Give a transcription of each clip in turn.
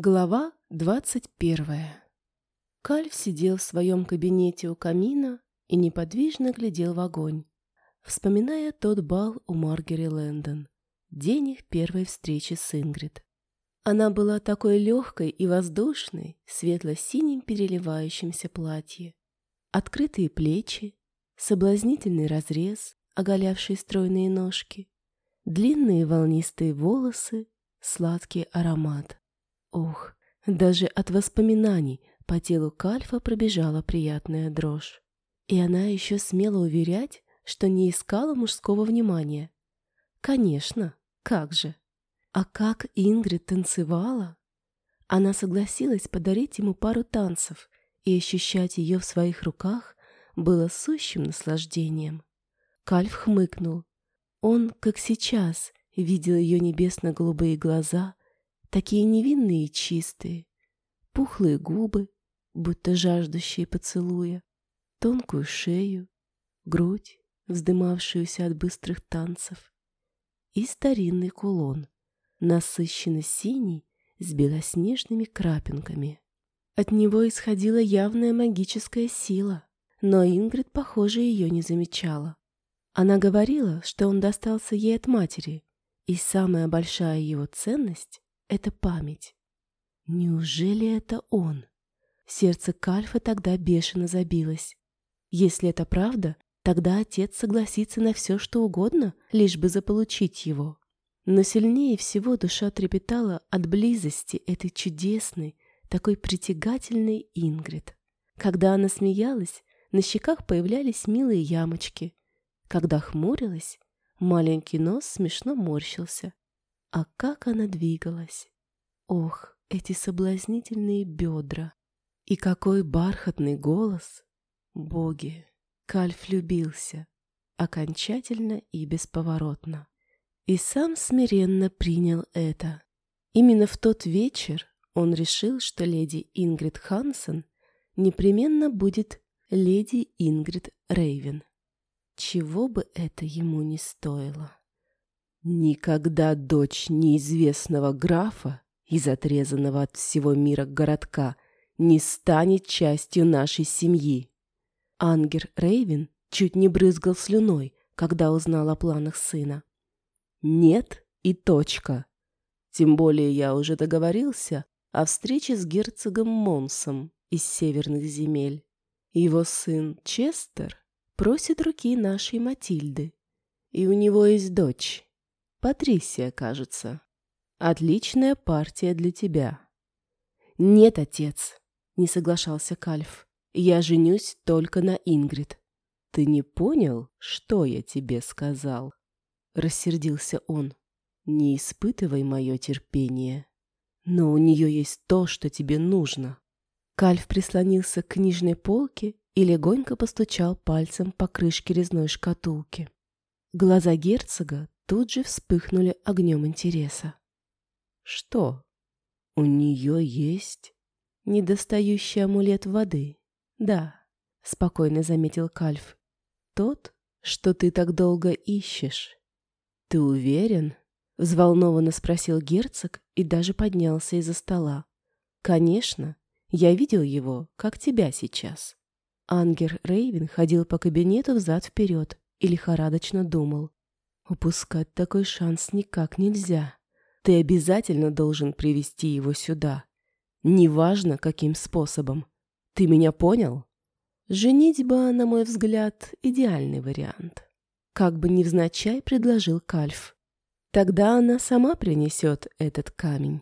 Глава двадцать первая. Кальф сидел в своем кабинете у камина и неподвижно глядел в огонь, вспоминая тот бал у Маргери Лэндон, день их первой встречи с Ингрид. Она была такой легкой и воздушной, светло-синим переливающемся платье. Открытые плечи, соблазнительный разрез, оголявший стройные ножки, длинные волнистые волосы, сладкий аромат. Ох, даже от воспоминаний по телу Кальфа пробежала приятная дрожь. И она еще смела уверять, что не искала мужского внимания. Конечно, как же. А как Ингрид танцевала? Она согласилась подарить ему пару танцев, и ощущать ее в своих руках было сущим наслаждением. Кальф хмыкнул. Он, как сейчас, видел ее небесно-голубые глаза, такие невинные и чистые, пухлые губы, будто жаждущие поцелуя, тонкую шею, грудь, вздымавшуюся от быстрых танцев, и старинный кулон, насыщенно синий, с белоснежными крапинками. От него исходила явная магическая сила, но Ингрид, похоже, ее не замечала. Она говорила, что он достался ей от матери, и самая большая его ценность это память. Неужели это он? Сердце Кальфа тогда бешено забилось. Если это правда, тогда отец согласится на все, что угодно, лишь бы заполучить его. Но сильнее всего душа трепетала от близости этой чудесной, такой притягательной Ингрид. Когда она смеялась, на щеках появлялись милые ямочки. Когда хмурилась, маленький нос смешно морщился. А как она двигалась! Ох, эти соблазнительные бедра! И какой бархатный голос! Боги! Кальф влюбился, окончательно и бесповоротно. И сам смиренно принял это. Именно в тот вечер он решил, что леди Ингрид Хансен непременно будет леди Ингрид Рейвен. Чего бы это ему не стоило. Никогда дочь неизвестного графа из отрезанного от всего мира городка не станет частью нашей семьи. Ангер Рейвен чуть не брызгал слюной, когда узнал о планах сына. Нет и точка. Тем более я уже договорился о встрече с герцогом Монсом из северных земель. Его сын Честер просит руки нашей Матильды, и у него есть дочь, Патрисия, кажется. Отличная партия для тебя. Нет, отец, не соглашался Кальф. Я женюсь только на Ингрид. Ты не понял, что я тебе сказал? Рассердился он. Не испытывай мое терпение. Но у нее есть то, что тебе нужно. Кальф прислонился к книжной полке и легонько постучал пальцем по крышке резной шкатулки. Глаза герцога тут же вспыхнули огнем интереса. Что? У нее есть недостающий амулет воды? Да, спокойно заметил Кальф. Тот, что ты так долго ищешь. Ты уверен? Взволнованно спросил герцог и даже поднялся из-за стола. Конечно, я видел его, как тебя сейчас. Ангер Рейвен ходил по кабинету взад-вперед и лихорадочно думал. Упускать такой шанс никак нельзя. Ты обязательно должен привести его сюда. Неважно, каким способом. Ты меня понял? Женитьба, на мой взгляд, идеальный вариант. Как бы невзначай предложил Кальф. Тогда она сама принесет этот камень.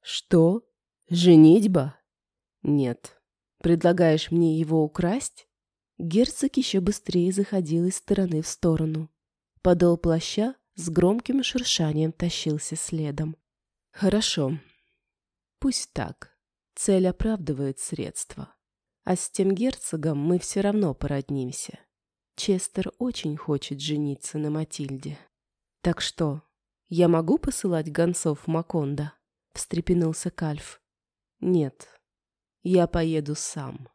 Что? Женитьба? Нет. Предлагаешь мне его украсть? Герцог еще быстрее заходил из стороны в сторону. Подол плаща с громким шуршанием тащился следом. Хорошо. Пусть так. Цель оправдывает средства. А с тем герцогом мы все равно породнимся. Честер очень хочет жениться на Матильде. Так что, я могу посылать гонцов в Макондо? Встрепенулся Кальф. Нет, я поеду сам.